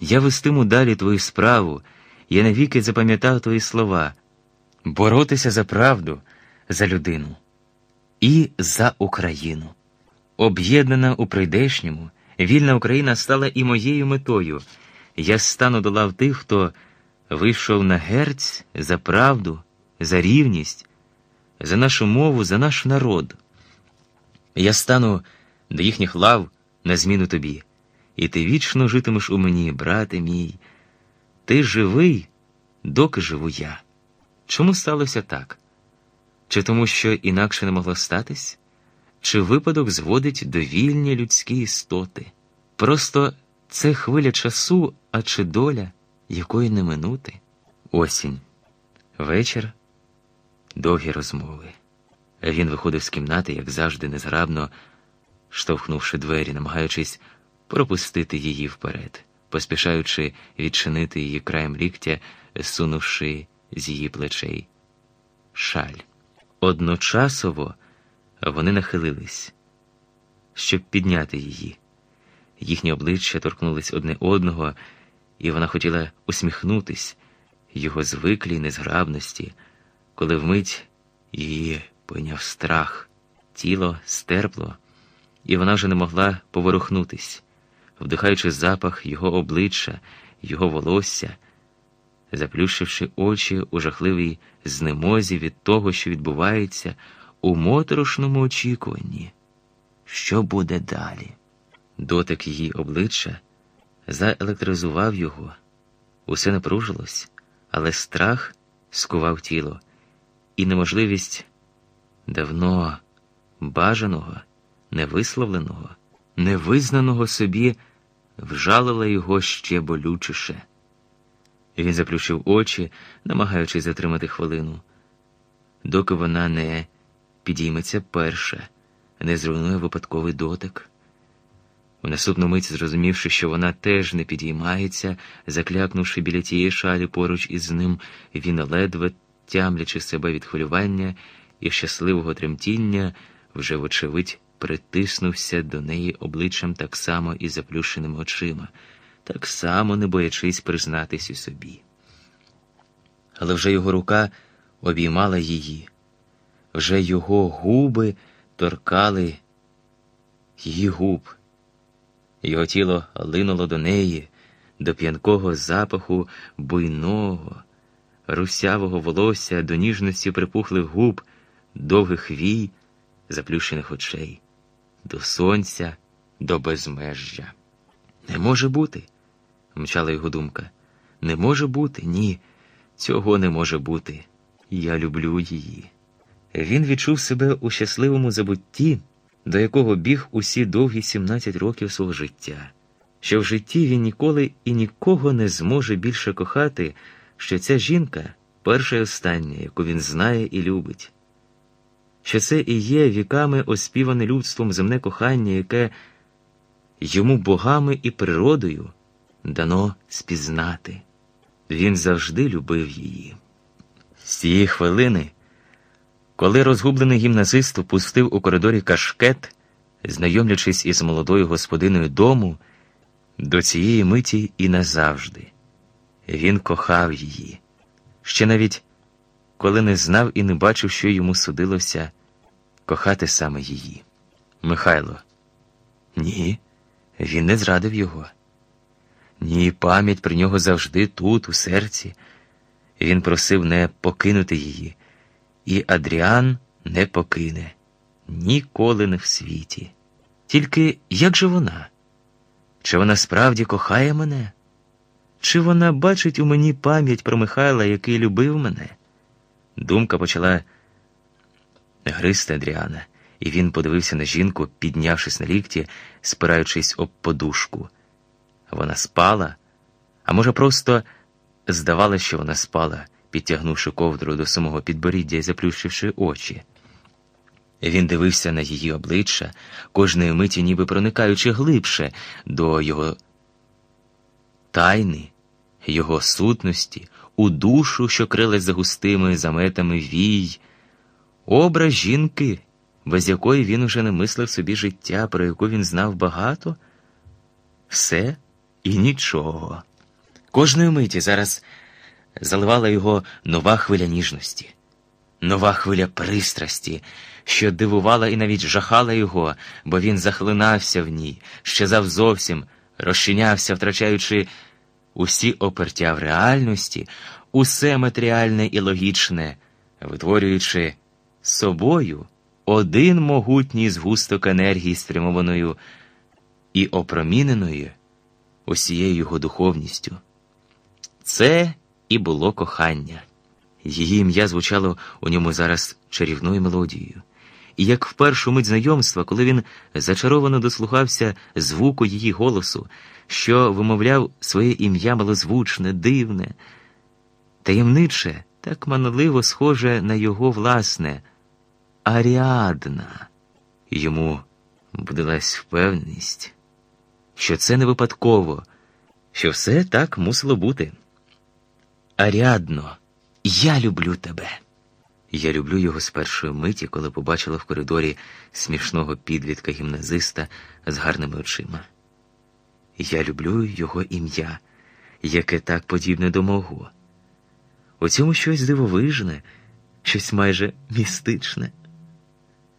Я вестиму далі твою справу, я навіки запам'ятав твої слова боротися за правду, за людину і за Україну. Об'єднана у прийдешньому, вільна Україна стала і моєю метою. Я стану до лав тих, хто вийшов на герць за правду, за рівність, за нашу мову, за наш народ. Я стану до їхніх лав на зміну тобі, і ти вічно житимеш у мені, брате мій. Ти живий, доки живу я. Чому сталося так? Чи тому, що інакше не могло статись? Чи випадок зводить довільні людські істоти? Просто це хвиля часу, а чи доля, якої не минути? Осінь, вечір, довгі розмови. Він виходив з кімнати, як завжди, незграбно, штовхнувши двері, намагаючись пропустити її вперед, поспішаючи відчинити її краєм ліктя, сунувши з її плечей. Шаль. Одночасово вони нахилились, щоб підняти її. Їхні обличчя торкнулись одне одного, і вона хотіла усміхнутись його звиклій незграбності, коли вмить її пойняв страх, тіло стерпло, і вона вже не могла поворухнутись, вдихаючи запах його обличчя, його волосся заплющивши очі у жахливій знемозі від того, що відбувається у моторошному очікуванні. Що буде далі? Дотик її обличчя заелектризував його, усе напружилось, але страх скував тіло, і неможливість давно бажаного, невисловленого, невизнаного собі вжалила його ще болючіше. Він заплющив очі, намагаючись затримати хвилину, доки вона не підійметься перша, не зруйнує випадковий дотик. У наступну мить, зрозумівши, що вона теж не підіймається, заклякнувши біля тієї шалі поруч із ним, він, ледве тямлячи себе від хвилювання і щасливого тремтіння, вже, вочевидь, притиснувся до неї обличчям так само і заплющеними очима так само не боячись признатись у собі. Але вже його рука обіймала її, вже його губи торкали її губ, його тіло линуло до неї, до п'янкого запаху буйного, русявого волосся, до ніжності припухлих губ, довгих вій, заплющених очей, до сонця, до безмежжя. Не може бути мчала його думка. Не може бути, ні, цього не може бути. Я люблю її. Він відчув себе у щасливому забутті, до якого біг усі довгі 17 років свого життя, що в житті він ніколи і нікого не зможе більше кохати, що ця жінка перша і остання, яку він знає і любить, що це і є віками оспіване людством земне кохання, яке йому богами і природою дано спізнати. Він завжди любив її. З цієї хвилини, коли розгублений гімназист впустив у коридорі кашкет, знайомлячись із молодою господиною дому, до цієї миті і назавжди, він кохав її, ще навіть коли не знав і не бачив, що йому судилося кохати саме її. Михайло, ні, він не зрадив його. Ні, пам'ять про нього завжди тут, у серці. Він просив не покинути її, і Адріан не покине ніколи не в світі. Тільки як же вона? Чи вона справді кохає мене? Чи вона бачить у мені пам'ять про Михайла, який любив мене? Думка почала гризти Адріана, і він подивився на жінку, піднявшись на лікті, спираючись об подушку. Вона спала, а може, просто здавалося, що вона спала, підтягнувши ковдру до самого підборіддя і заплющивши очі. Він дивився на її обличчя, кожної миті, ніби проникаючи глибше до його тайни, його сутності, у душу, що крилась за густими заметами вій, образ жінки, без якої він уже не мислив собі життя, про яку він знав багато, все і нічого. Кожної миті зараз заливала його нова хвиля ніжності, нова хвиля пристрасті, що дивувала і навіть жахала його, бо він захлинався в ній, щезав зовсім, розчинявся, втрачаючи усі опертя в реальності, усе матеріальне і логічне, витворюючи собою один могутній згусток енергії, спрямованою і опроміненою усією його духовністю. Це і було кохання. Її ім'я звучало у ньому зараз чарівною мелодією. І як в першу мить знайомства, коли він зачаровано дослухався звуку її голосу, що вимовляв своє ім'я малозвучне, дивне, таємниче, так манливо схоже на його власне Аріадна. Йому будилась впевненість, що це не випадково, що все так мусило бути. Аріадно, я люблю тебе. Я люблю його з першої миті, коли побачила в коридорі смішного підлітка гімназиста з гарними очима. Я люблю його ім'я, яке так подібне до мого. У цьому щось дивовижне, щось майже містичне.